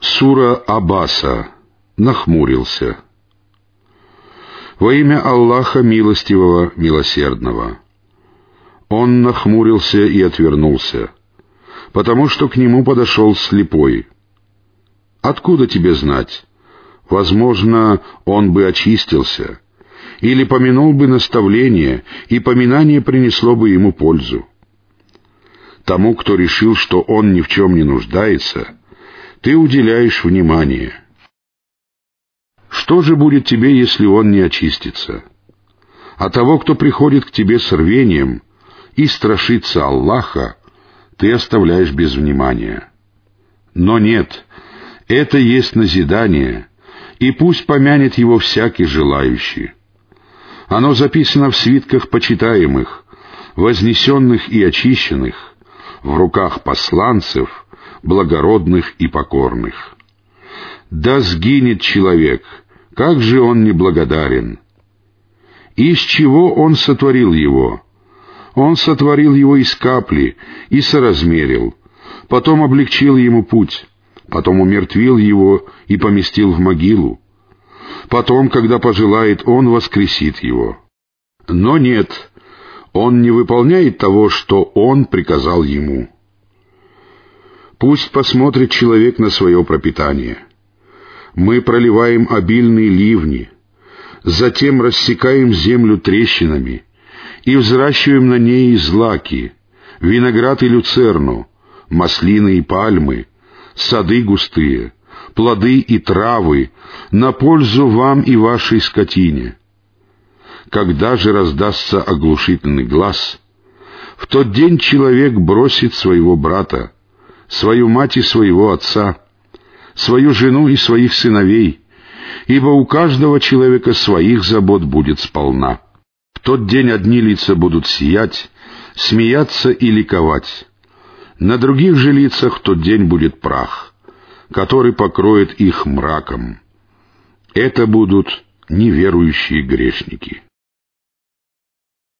Сура Абаса нахмурился. Во имя Аллаха Милостивого, Милосердного. Он нахмурился и отвернулся, потому что к нему подошел слепой. «Откуда тебе знать? Возможно, он бы очистился» или помянул бы наставление, и поминание принесло бы ему пользу. Тому, кто решил, что он ни в чем не нуждается, ты уделяешь внимание. Что же будет тебе, если он не очистится? А того, кто приходит к тебе с рвением и страшится Аллаха, ты оставляешь без внимания. Но нет, это есть назидание, и пусть помянет его всякий желающий. Оно записано в свитках почитаемых, вознесенных и очищенных, в руках посланцев, благородных и покорных. Да сгинет человек, как же он неблагодарен! Из чего он сотворил его? Он сотворил его из капли и соразмерил, потом облегчил ему путь, потом умертвил его и поместил в могилу. Потом, когда пожелает, он воскресит его. Но нет, он не выполняет того, что он приказал ему. Пусть посмотрит человек на свое пропитание. Мы проливаем обильные ливни, затем рассекаем землю трещинами и взращиваем на ней злаки, виноград и люцерну, маслины и пальмы, сады густые — плоды и травы на пользу вам и вашей скотине. Когда же раздастся оглушительный глаз, в тот день человек бросит своего брата, свою мать и своего отца, свою жену и своих сыновей, ибо у каждого человека своих забот будет сполна. В тот день одни лица будут сиять, смеяться и ликовать. На других же лицах в тот день будет прах который покроет их мраком. Это будут неверующие грешники.